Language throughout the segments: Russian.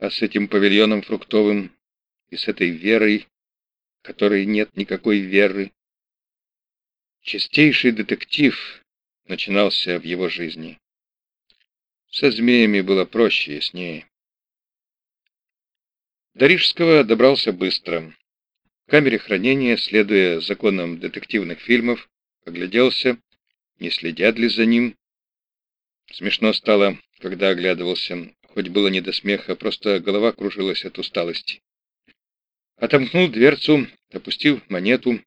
А с этим павильоном фруктовым и с этой верой, которой нет никакой веры. Чистейший детектив начинался в его жизни. Со змеями было проще и яснее. До Рижского добрался быстро. В камере хранения, следуя законам детективных фильмов, огляделся, не следят ли за ним. Смешно стало, когда оглядывался, хоть было не до смеха, просто голова кружилась от усталости. Отомкнул дверцу, опустил монету,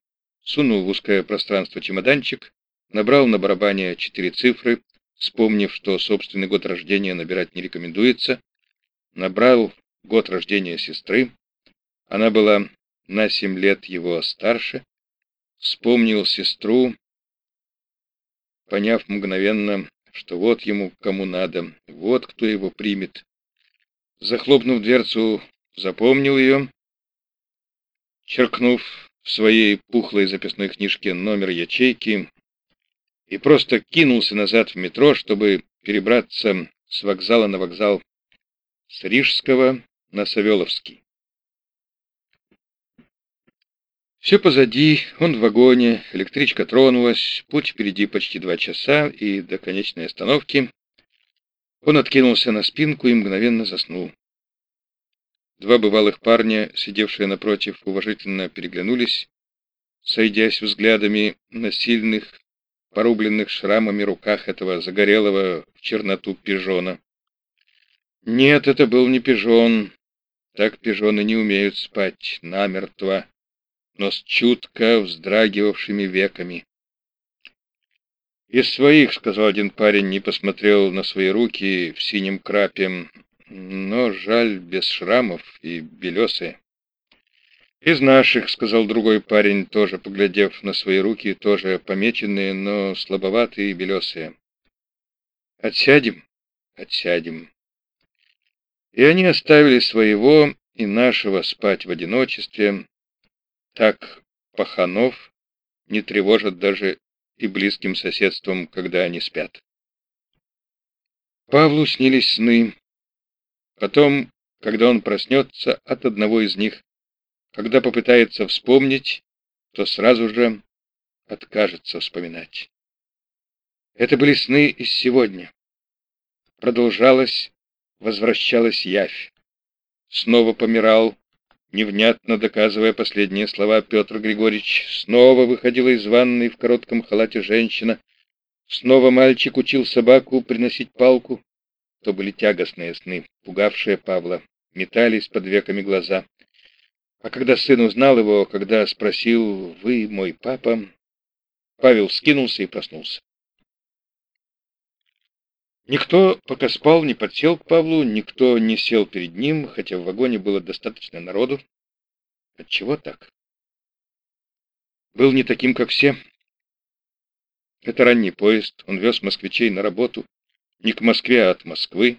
сунул в узкое пространство чемоданчик, набрал на барабане четыре цифры, вспомнив, что собственный год рождения набирать не рекомендуется, набрал год рождения сестры, она была на семь лет его старше, вспомнил сестру, поняв мгновенно, что вот ему кому надо, вот кто его примет. Захлопнув дверцу, запомнил ее, черкнув в своей пухлой записной книжке номер ячейки и просто кинулся назад в метро, чтобы перебраться с вокзала на вокзал с Рижского на Савеловский. Все позади, он в вагоне, электричка тронулась, путь впереди почти два часа, и до конечной остановки он откинулся на спинку и мгновенно заснул. Два бывалых парня, сидевшие напротив, уважительно переглянулись, сойдясь взглядами на сильных, порубленных шрамами руках этого загорелого в черноту пижона. Нет, это был не пижон. Так пижоны не умеют спать намертво но с чутко вздрагивавшими веками. «Из своих», — сказал один парень, не посмотрел на свои руки в синем крапе, но жаль, без шрамов и белесые. «Из наших», — сказал другой парень, тоже поглядев на свои руки, тоже помеченные, но слабоватые и белесые. «Отсядем?» «Отсядем». И они оставили своего и нашего спать в одиночестве, так паханов не тревожат даже и близким соседством, когда они спят. Павлу снились сны. Потом, когда он проснется от одного из них, когда попытается вспомнить, то сразу же откажется вспоминать. Это были сны из сегодня. Продолжалась, возвращалась явь. Снова помирал, Невнятно доказывая последние слова, Петр Григорьевич снова выходила из ванной в коротком халате женщина. Снова мальчик учил собаку приносить палку. То были тягостные сны, пугавшие Павла, метались под веками глаза. А когда сын узнал его, когда спросил «Вы мой папа?», Павел скинулся и проснулся. Никто, пока спал, не подсел к Павлу, никто не сел перед ним, хотя в вагоне было достаточно народу. Отчего так? Был не таким, как все. Это ранний поезд, он вез москвичей на работу. Не к Москве, а от Москвы.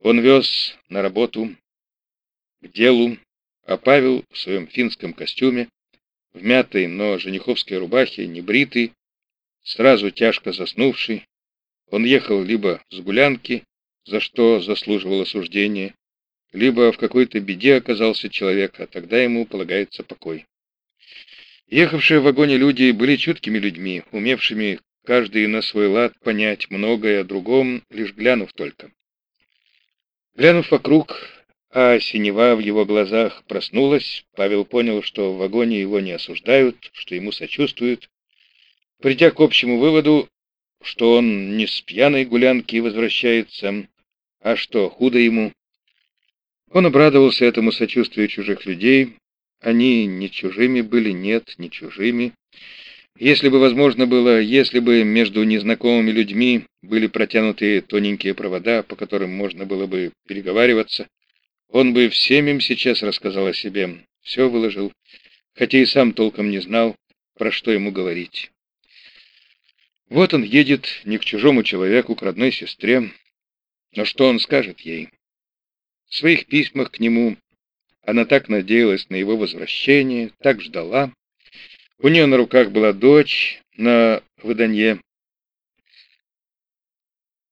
Он вез на работу к делу, а Павел в своем финском костюме, в мятой, но жениховской рубахе, небритый, сразу тяжко заснувший, он ехал либо с гулянки, за что заслуживал осуждения, либо в какой-то беде оказался человек, а тогда ему полагается покой. Ехавшие в вагоне люди были чуткими людьми, умевшими каждый на свой лад понять многое о другом, лишь глянув только. Глянув вокруг, а синева в его глазах проснулась, Павел понял, что в вагоне его не осуждают, что ему сочувствуют. Придя к общему выводу, что он не с пьяной гулянки возвращается, а что худо ему. Он обрадовался этому сочувствию чужих людей. Они не чужими были, нет, не чужими. Если бы возможно было, если бы между незнакомыми людьми были протянуты тоненькие провода, по которым можно было бы переговариваться, он бы всем им сейчас рассказал о себе, все выложил, хотя и сам толком не знал, про что ему говорить. Вот он едет не к чужому человеку, к родной сестре. Но что он скажет ей? В своих письмах к нему она так надеялась на его возвращение, так ждала. У нее на руках была дочь на выданье,